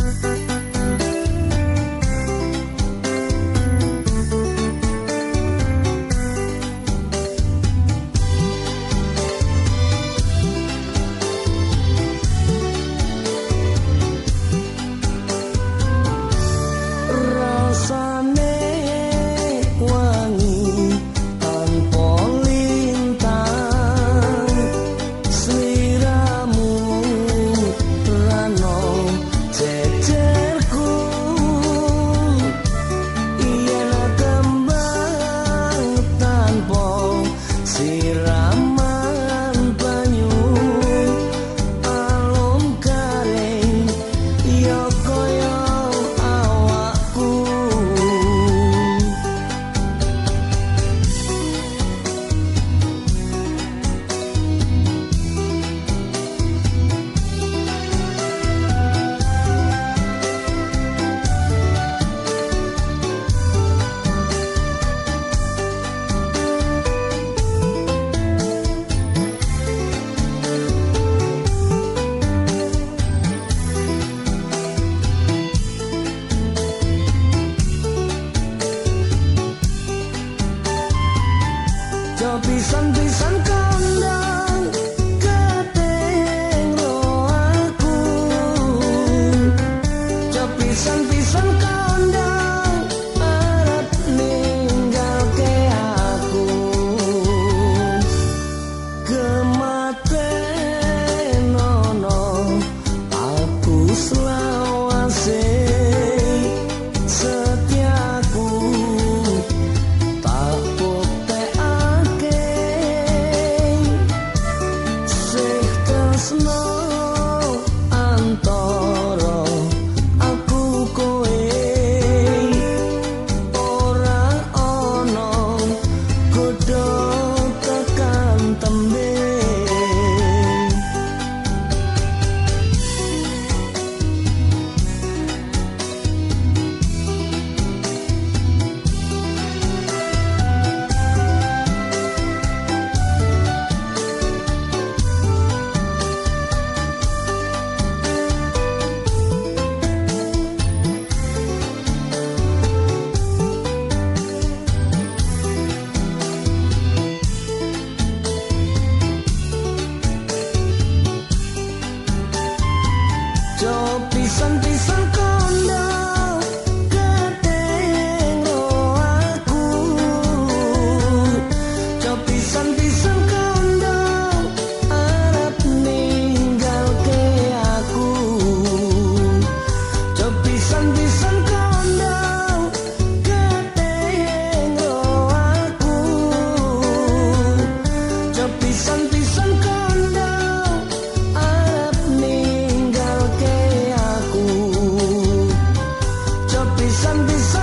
pisan-pisan Sunday, Sunday. Pisan-pisan